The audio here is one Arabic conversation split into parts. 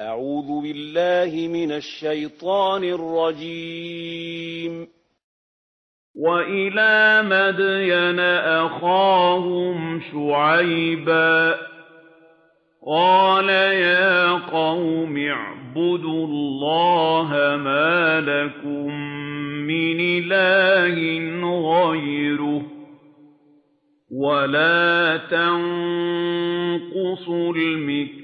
أعوذ بالله من الشيطان الرجيم. وإلى مدين أخاهم شعيبا قال يا قوم اعبدوا الله ما لكم من إله غيره ولا تنقصوا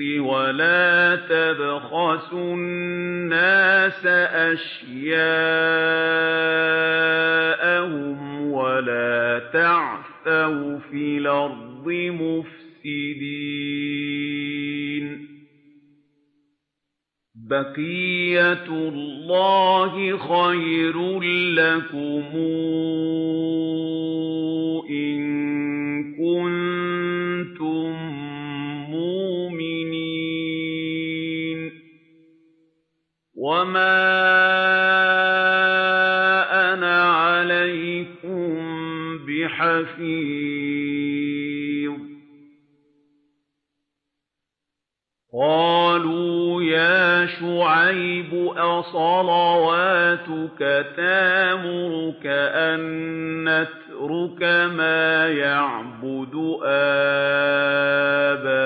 وَلَا تَبْخَسُوا النَّاسَ أَشْيَاءَهُمْ وَلَا تَعْثَوْا فِي الْأَرْضِ مُفْسِدِينَ بَقِيَّتُ اللَّهِ خَيْرٌ لَّكُمْ إِن كُنتُم وَمَا أَنَا عَلَيْكُم بِحَفِيظٍ قَالُوا يَا شُعَيْبُ أَصَلَوَاتُكَ تَأْمُرُكَ أَن نَّتْرُكَ مَا يَعْبُدُ آبَاؤُنَا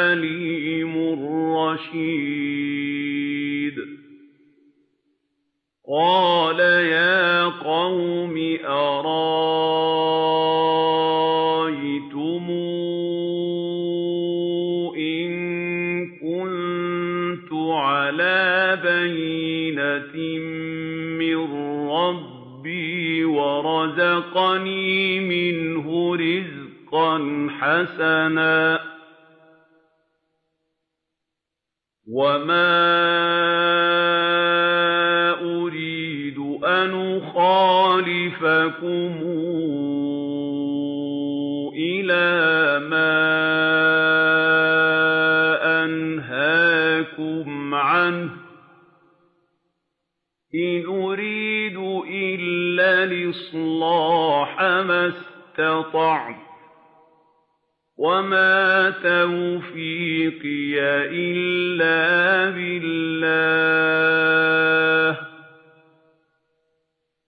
الْحَلِيمُ الرَّشِيدُ. قَالَ يَا قَوْمِ أَرَأَيْتُمْ إِن كُنتُ عَلَىٰ بَيِّنَةٍ مِّن رَّبِّي وَرَزَقَنِي مِنْهُ رِزْقًا حَسَنًا ۚ وَمَا أُرِيدُ أَنْ أُخَالِفَكُمْ إِلَىٰ مَا أَنْهَاكُمْ عَنْهُ ۚ إِنْ أُرِيدُ إِلَّا الْإِصْلَاحَ مَا اسْتَطَعْتُ ۚ وَمَا تَوْفِيقِي إِلَّا بِاللَّهِ ۚ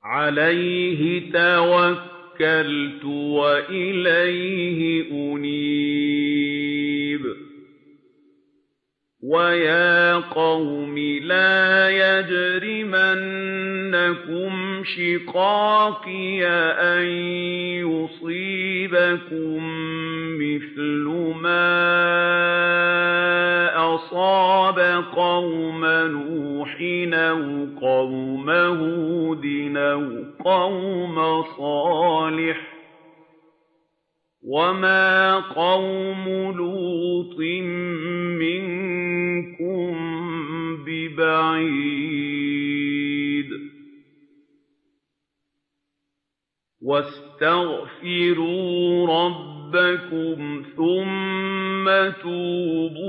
عَلَيْهِ تَوَكَّلْتُ وَإِلَيْهِ أُنِيبُ وَيَا قَوْمِ لَا يَجْرِمَنَّكُمْ شِقَاقِي أَن يُصِيبَكُم مِّثْلُ مَا أَصَابَ قَوْمَ نُوحٍ أَوْ قَوْمَ هُودٍ أَوْ قَوْمَ صَالِحٍ ۚ وَمَا قَوْمُ لُوطٍ مِّنكُم بِبَعِيدٍ وَاسْتَغْفِرُوا رَبَّكُمْ ثُمَّ تُوبُوا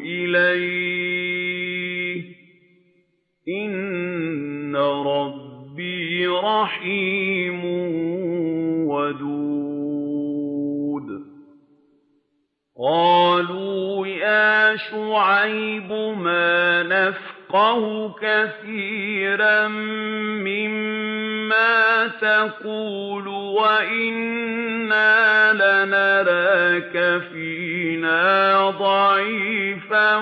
إِلَيْهِ ۚ. إِنَّ رَبِّي رَحِيمٌ وَدُودٌ. قَالُوا يَا شُعَيْبُ مَا نَفْقَهُ كَثِيرًا مِّمَّا تَقُولُ وَإِنَّا لَنَرَاكَ فِينَا ضَعِيفًا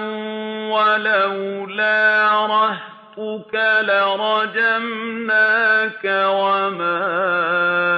وَلَوْلَا رَهْطُكَ لَرَجَمْنَاكَ وَمَا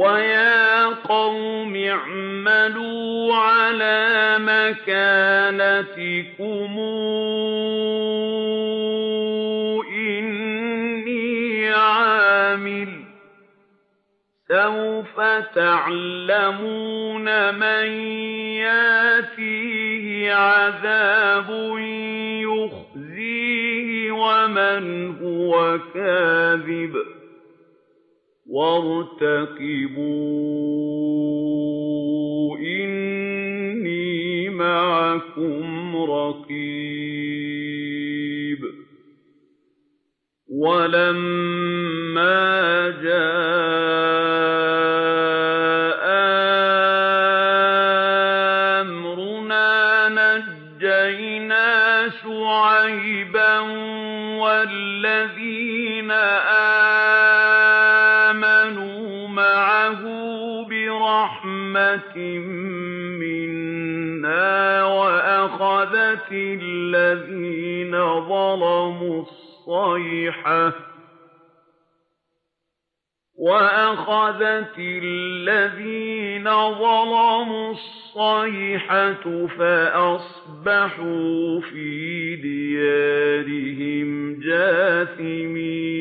وَيَا قَوْمِ اعْمَلُوا عَلَىٰ مَكَانَتِكُمْ إِنِّي عَامِلٌ ۖ سَوْفَ تَعْلَمُونَ مَن يَأْتِيهِ عَذَابٌ يُخْزِيهِ وَمَنْ هُوَ كَاذِبٌ ۖ وَارْتَقِبُوا إِنِّي مَعَكُمْ رَقِيبٌ الَّذِينَ ظَلَمُوا الصَّيْحَةُ فَأَصْبَحُوا فِي دِيَارِهِمْ جَاثِمِينَ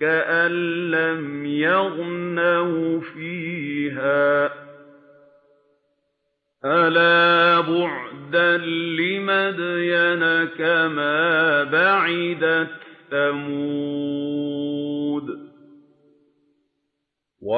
كَأَن لَّمْ يَغْنَوْا فِيهَا ۗ أَلَا بُعْدًا لِّمَدْيَنَ كَمَا بَعِدَتْ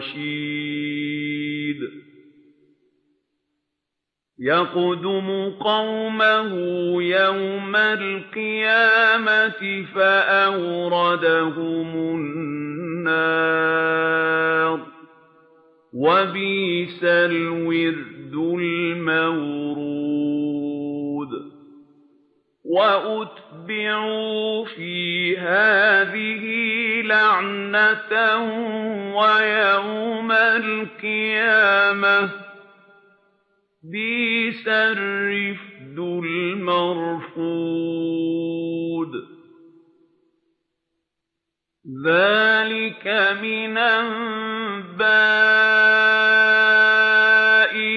بِرَشِيدٍ يَقْدُمُ قَوْمَهُ يَوْمَ الْقِيَامَةِ فَأَوْرَدَهُمُ النَّارَ ۖ. وَبِئْسَ الْوِرْدُ الْمَوْرُودُ. وَأُتْبِعُوا فِي هَٰذِهِ لَعْنَةً وَيَوْمَ الْقِيَامَةِ ۚ بِئْسَ الرِّفْدُ الْمَرْفُودُ ذَٰلِكَ مِنْ أَنبَاءِ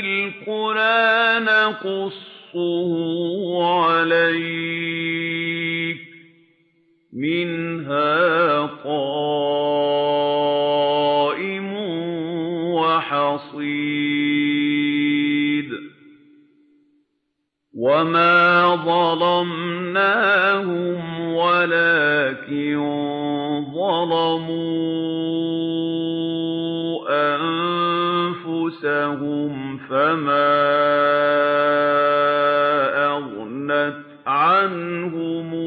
الْقُرَىٰ نَقُصُّهُ عَلَيْكَ ۖ وَمَا ظَلَمْنَاهُمْ وَلَٰكِن ظَلَمُوا أَنفُسَهُمْ فَمَا أَغْنَتْ عَنْهُمْ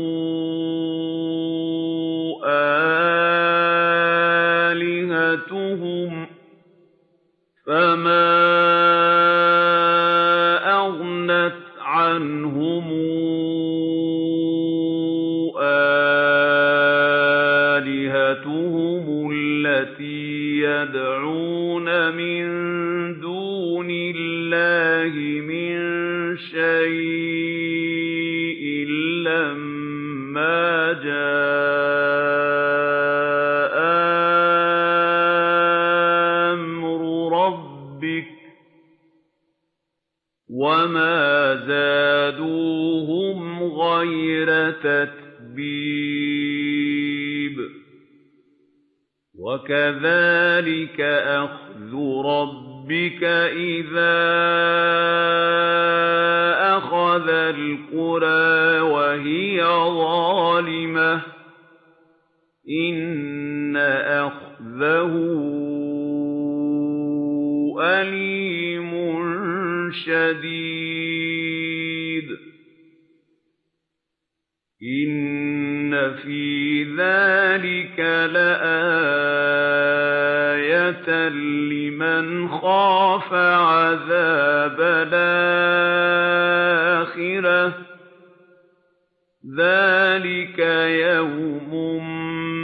ذَٰلِكَ يَوْمٌ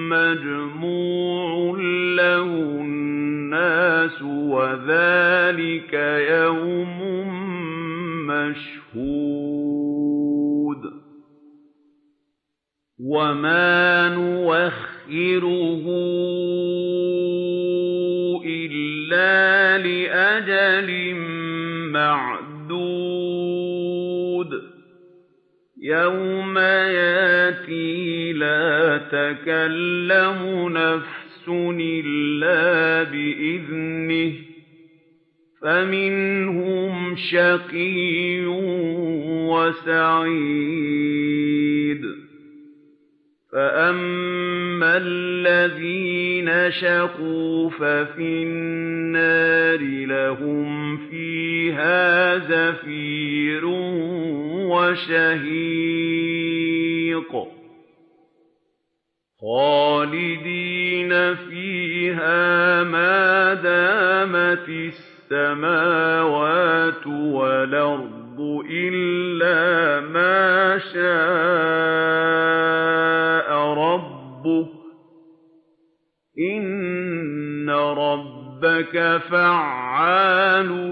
مَّجْمُوعٌ لَّهُ النَّاسُ وَذَٰلِكَ يَوْمٌ مَّشْهُودٌ وَمَا نُؤَخِّرُهُ لَا تَكَلَّمُ نَفْسٌ إِلَّا بِإِذْنِهِ ۚ فَمِنْهُمْ شَقِيٌّ وَسَعِيدٌ. فَأَمَّا الَّذِينَ شَقُوا فَفِي النَّارِ لَهُمْ فِيهَا زَفِيرٌ وَشَهِيقٌ خَالِدِينَ فِيهَا مَا دَامَتِ السَّمَاوَاتُ وَالْأَرْضُ إِلَّا مَا شَاءَ رَبُّكَ ۚ. إِنَّ رَبَّكَ فَعَّالٌ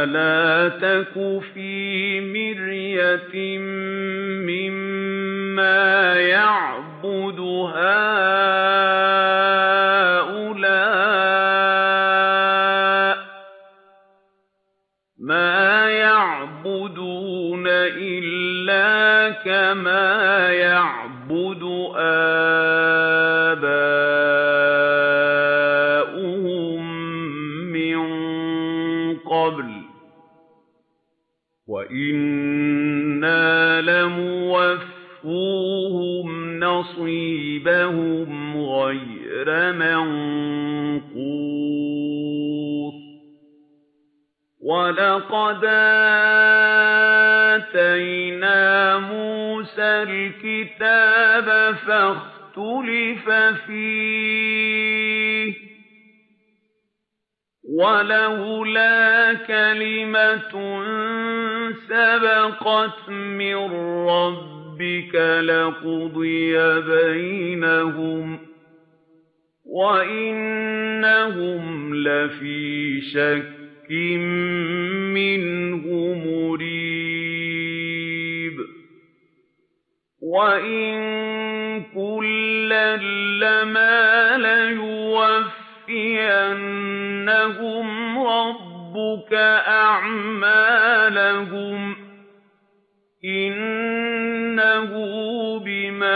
فَلَا تَكُ فِي مِرْيَةٍ مِّمَّا يَعْبُدُ نَصِيبَهُمْ غَيْرَ مَنقُوصٍ. وَلَقَدْ آتَيْنَا مُوسَى الْكِتَابَ فَاخْتُلِفَ فِيهِ ۚ. وَلَوْلَا كَلِمَةٌ سَبَقَتْ مِن رَّبِّكَ لَقُضِيَ بَيْنَهُمْ ۚ وَإِنَّهُمْ لَفِي شَكٍّ مِّنْهُ مُرِيبٍ. وَإِن كُلًّا لَيُوَفِّيَنَّهُمْ رَبُّكَ أَعْمَالَهُمْ ۚ إِنَّهُ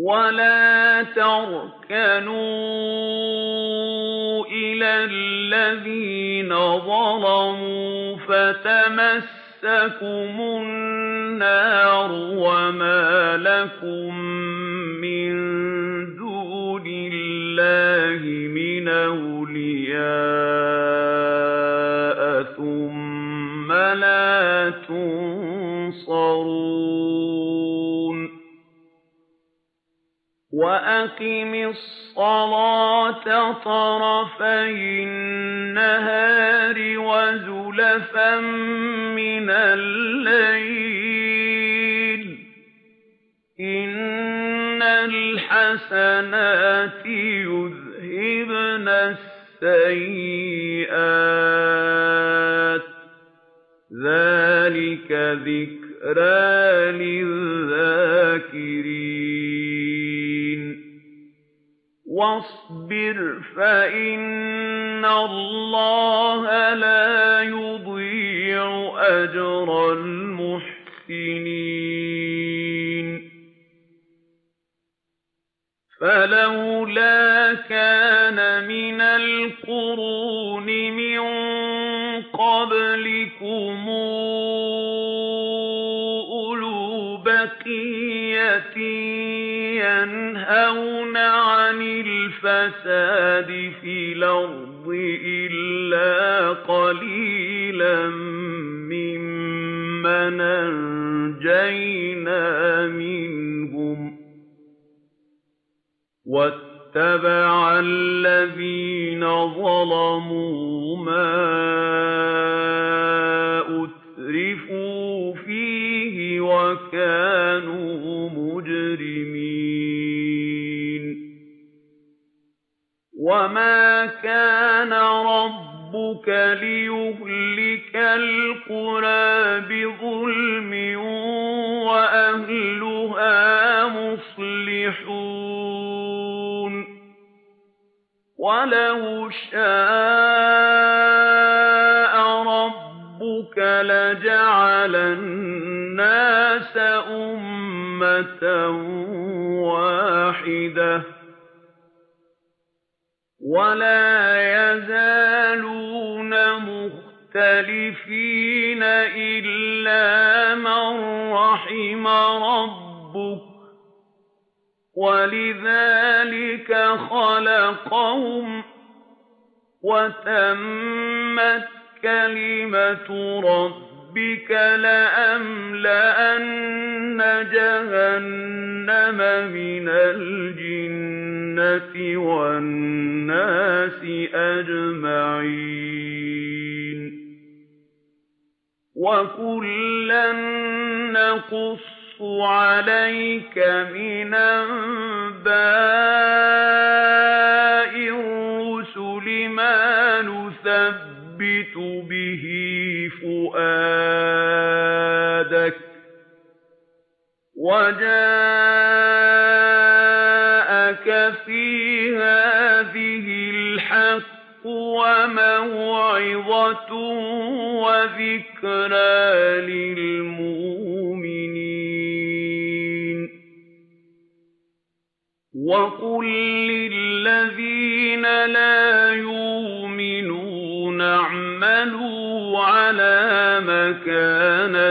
وَلَا تَرْكَنُوا إِلَى الَّذِينَ ظَلَمُوا فَتَمَسَّكُمُ النَّارُ وَمَا لَكُم مِّن دُونِ اللَّهِ مِنْ أَوْلِيَاءَ ثُمَّ لَا تُنصَرُونَ وَأَقِمِ الصَّلَاةَ طَرَفَيِ النَّهَارِ وَزُلَفًا مِّنَ اللَّيْلِ ۚ إِنَّ الْحَسَنَاتِ يُذْهِبْنَ السَّيِّئَاتِ ۚ ذَٰلِكَ ذِكْرَىٰ لِلذَّاكِرِينَ وَاصْبِرْ فَإِنَّ اللَّهَ لَا يُضِيعُ أَجْرَ الْمُحْسِنِينَ. فَلَوْلَا كَانَ مِنَ الْقُرُونِ مِن الْفَسَادِ فِي الْأَرْضِ إِلَّا قَلِيلًا مِّمَّنْ أَنجَيْنَا مِنْهُمْ ۗ وَاتَّبَعَ الَّذِينَ ظَلَمُوا مَا أُتْرِفُوا فِيهِ وَكَانُوا مُجْرِمِينَ وَمَا كَانَ رَبُّكَ لِيُهْلِكَ الْقُرَىٰ بِظُلْمٍ وَأَهْلُهَا مُصْلِحُونَ ۚ وَلَوْ شَاءَ رَبُّكَ لَجَعَلَ النَّاسَ أُمَّةً وَاحِدَةً ۖ وَلَا يَزَالُونَ مُخْتَلِفِينَ إِلَّا مَن رَّحِمَ رَبُّكَ ۚ وَلِذَٰلِكَ خَلَقَهُمْ ۗ وَتَمَّتْ كَلِمَةُ رَبِّكَ لَأَمْلَأَنَّ جَهَنَّمَ مِنَ الْجِنَّةِ وَالنَّاسِ أَجْمَعِينَ. وَكُلًّا نَّقُصُّ عَلَيْكَ مِنْ أَنبَاءِ الرُّسُلِ مَا نُثَبِّتُ بِهِ فُؤَادَكَ ۖ. وَجَاءَكَ وَمَوْعِظَةٌ وَذِكْرَىٰ لِلْمُؤْمِنِينَ. وَقُل لِّلَّذِينَ لَا يُؤْمِنُونَ اعْمَلُوا عَلَىٰ مَكَانَتِكُمْ.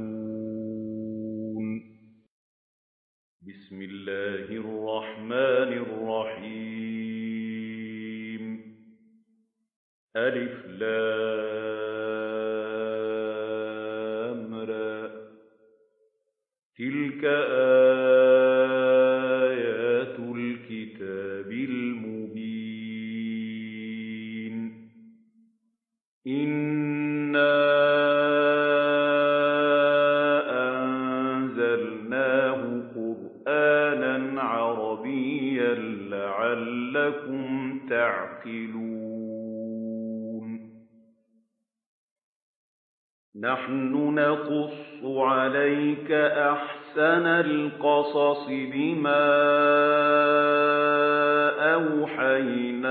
اللَّهِ الرَّحْمَٰنِ الرَّحِيمِ. أَلِفْ لَامْرَىٰ تِلْكَ يعقلون. نحن نقص عليك أحسن القصص بما أوحينا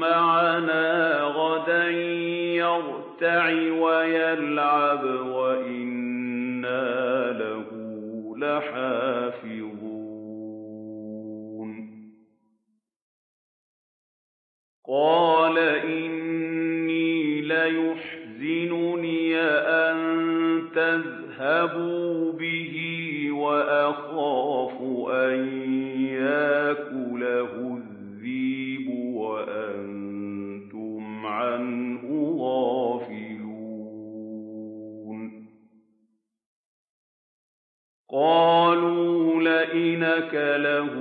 معنا غدا يرتع ويلعب وإنا له لحافظون. قال إني ليحزنني أن تذهبوا إنك له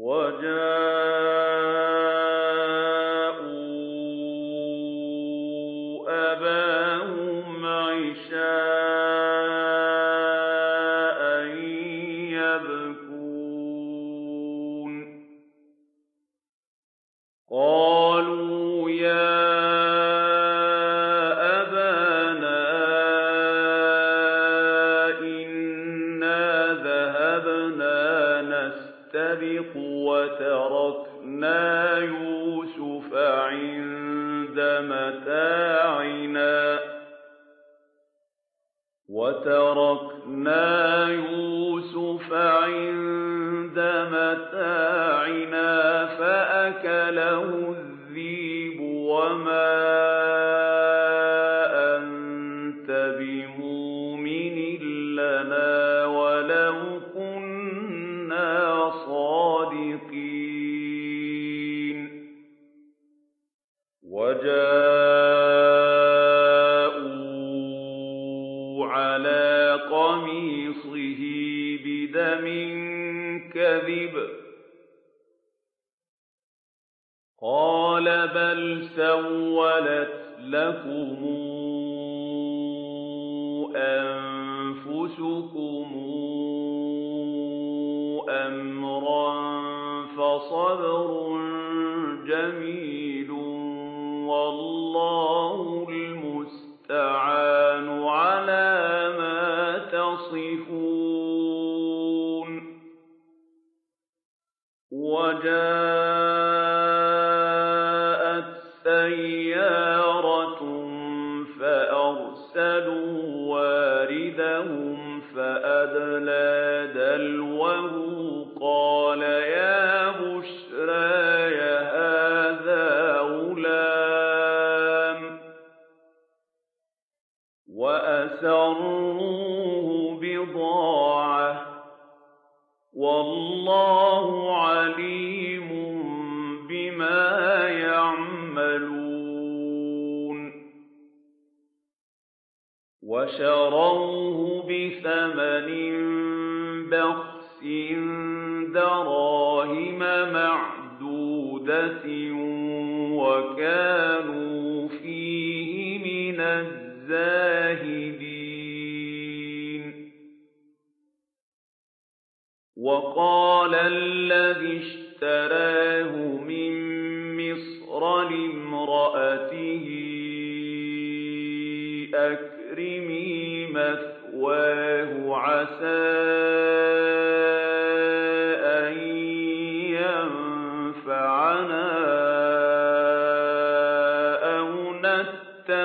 我家。جميعا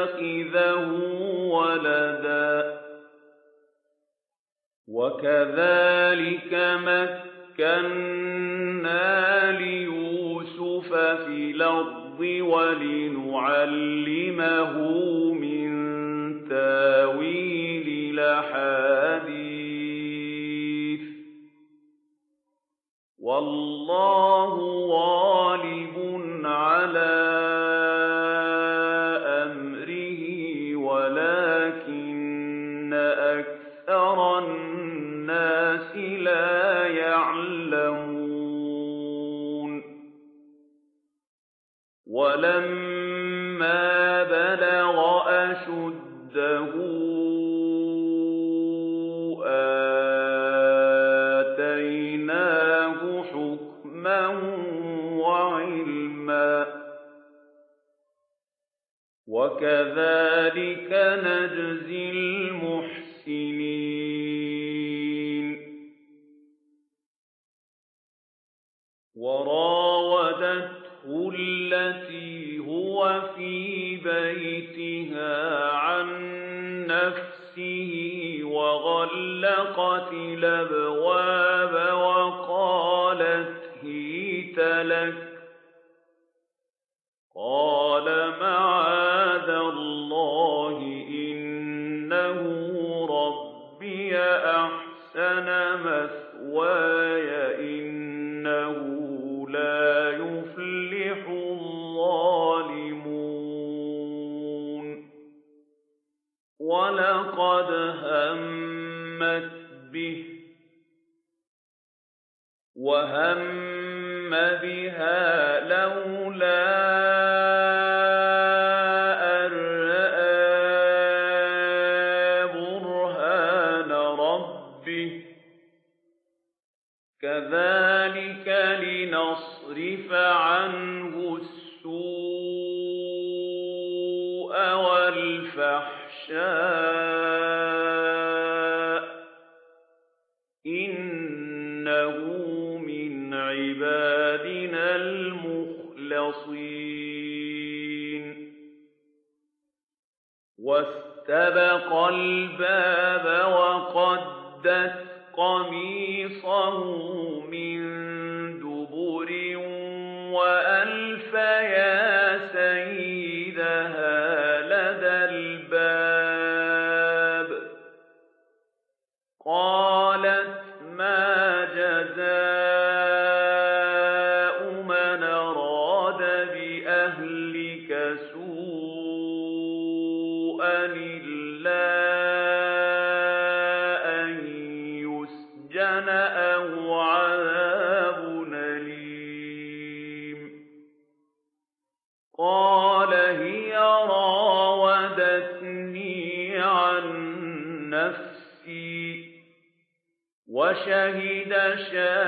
يتخذه ولدا وكذلك مكنا ليوسف في الأرض ولنعلمه من تاويل الأحاديث والله واضح وكذلك نجزي المحسنين. وراودته التي هو في بيتها عن نفسه وغلقت الأبواب وقالت هيت لك مَسَّ وشهد شاهد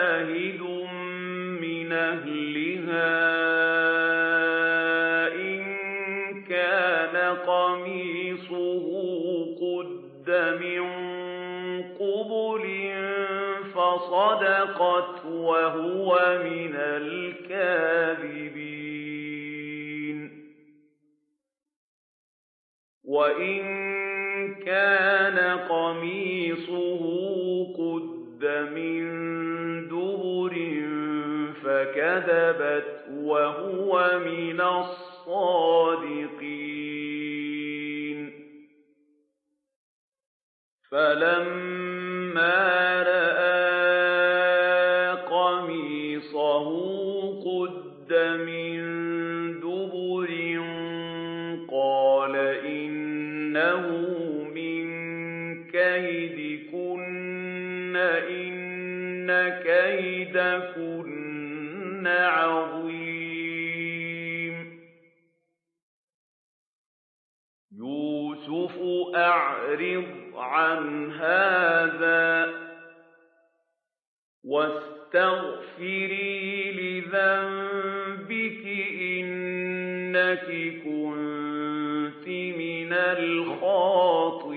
إِنَّكِ كُنتِ مِنَ الْخَاطِئِينَ.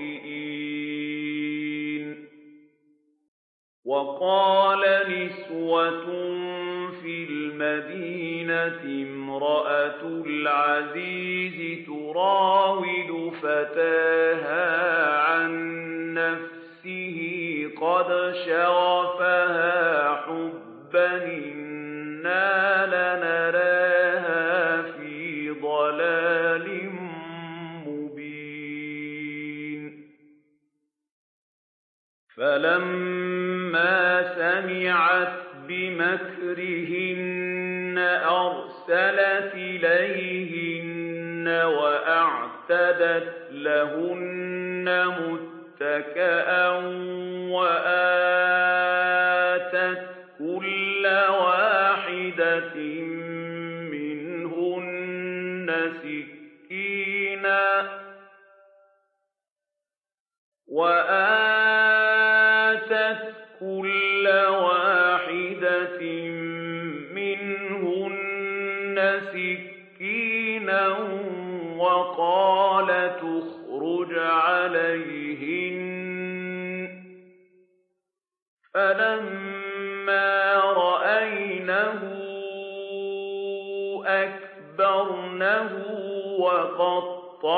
وَقَالَ نِسْوَةٌ فِي الْمَدِينَةِ امرأة الْعَزِيزِ تُرَاوِدُ فَتَاهَا عَن نَّفْسِهِ قَدْ شَغَفَ لهن متكأ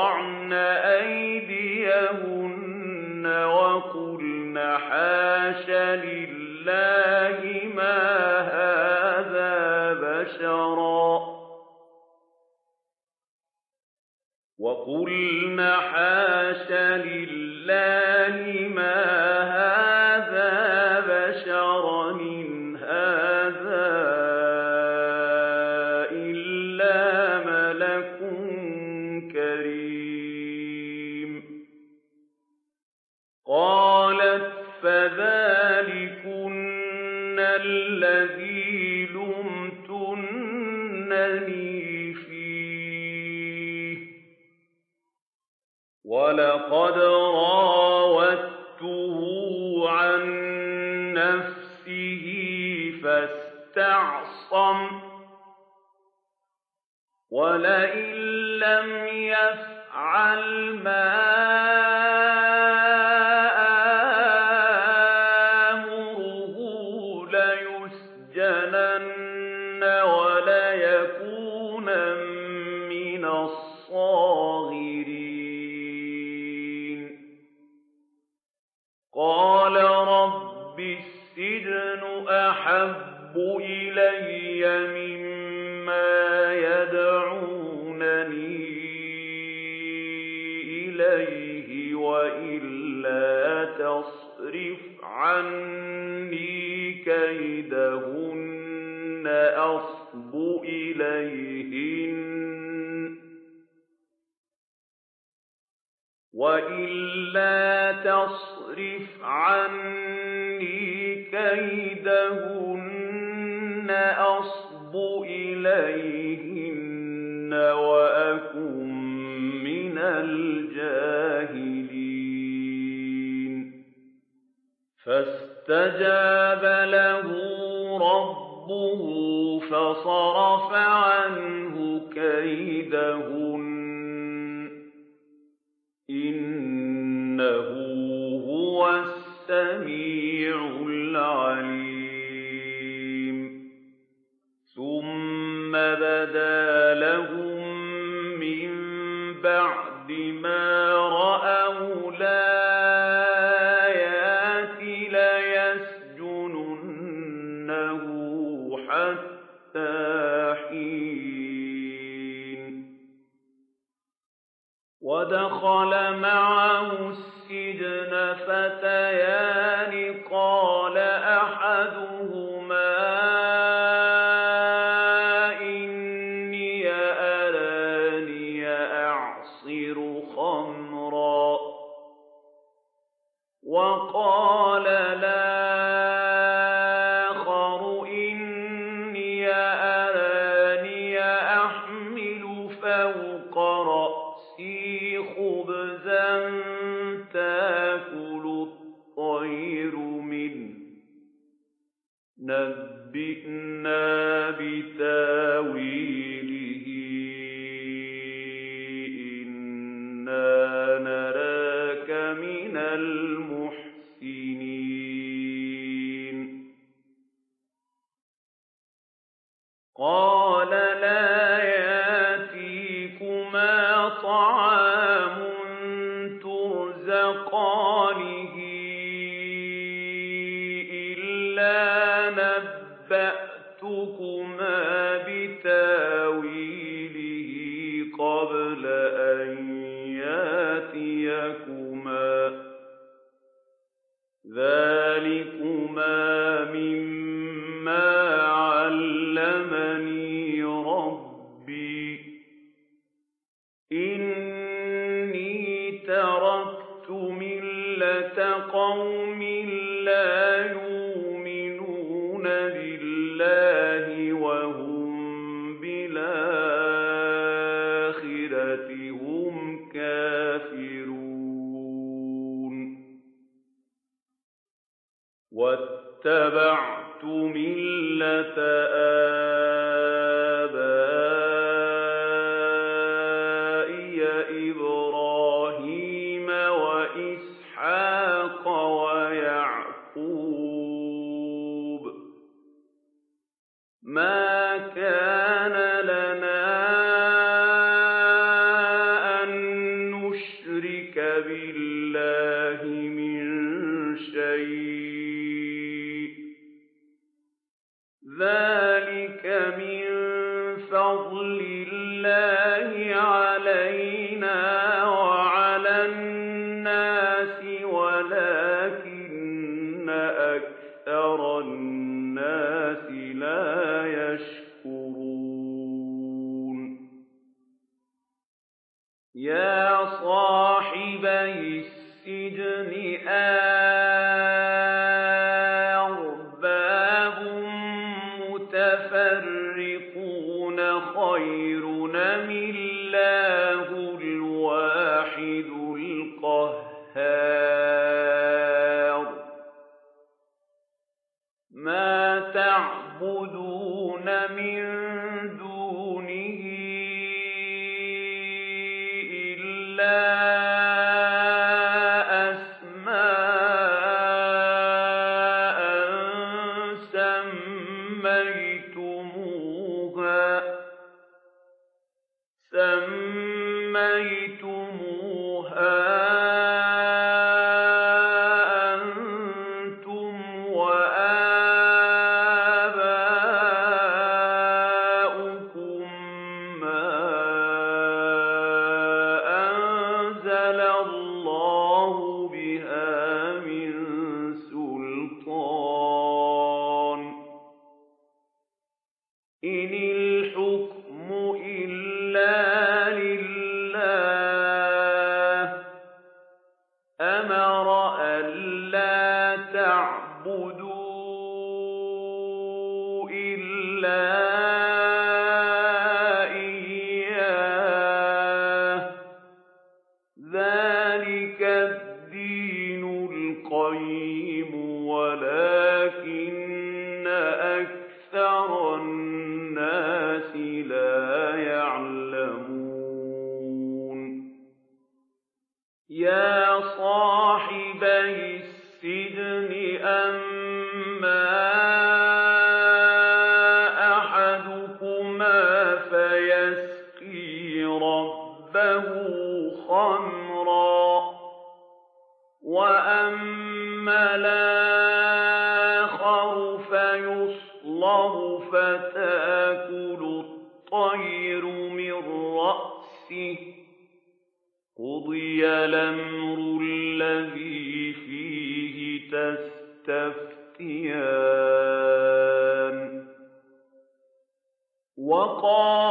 وَقَطَعْنَ أَيْدِيَهُنَّ وَقُلْنَ حَاشَ لِلَّهِ مَا هَٰذَا بَشَرًا وَقُلْنَ حَاشَ لِلَّهِ مما تصرف عني كيدهن أصب إليهن. وإلا تصرف عني كيدهن أصب إليهن. فاستجاب له ربه فصرف عنه كيده Merci. وَقَالَ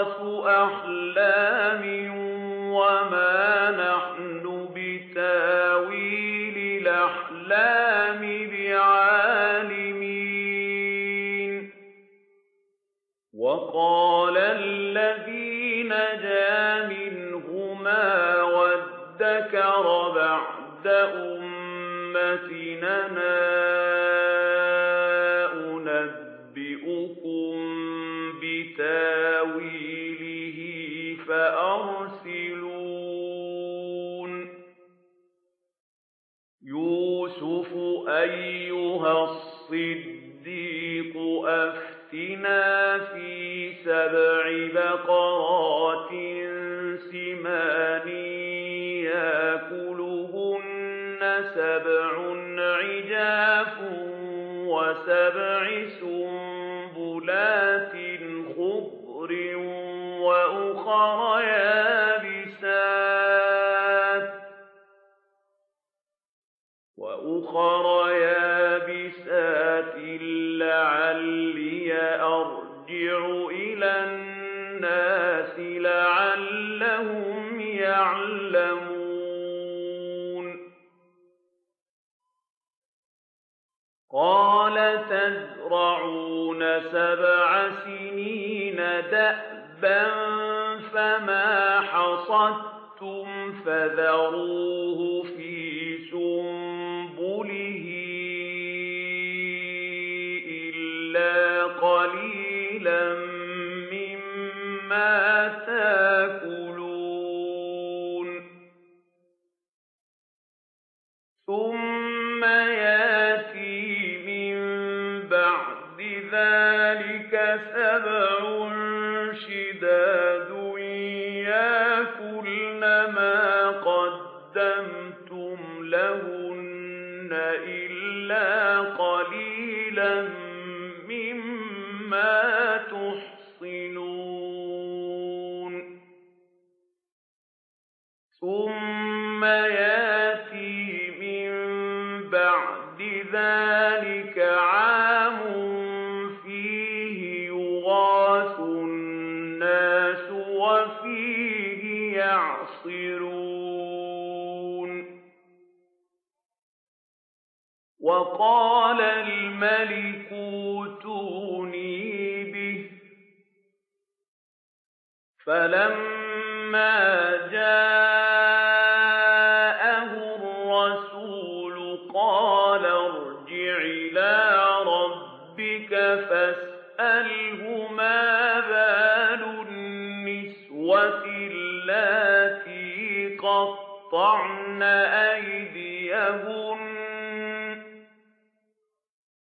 أَضْغَاثُ أَحْلَامٍ فَذَرُوهُ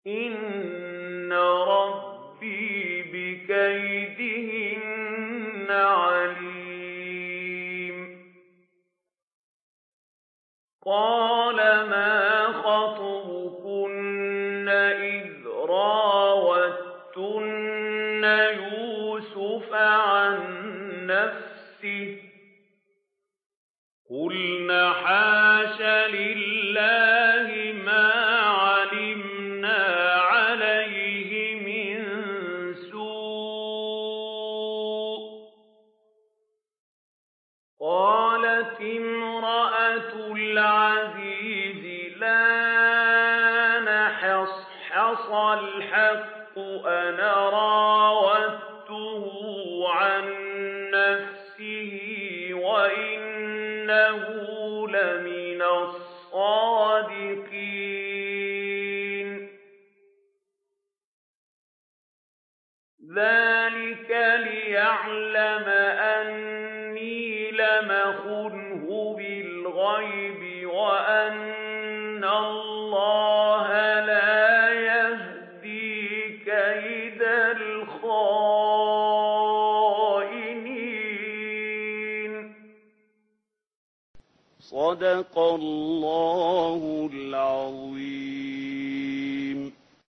إِنَّ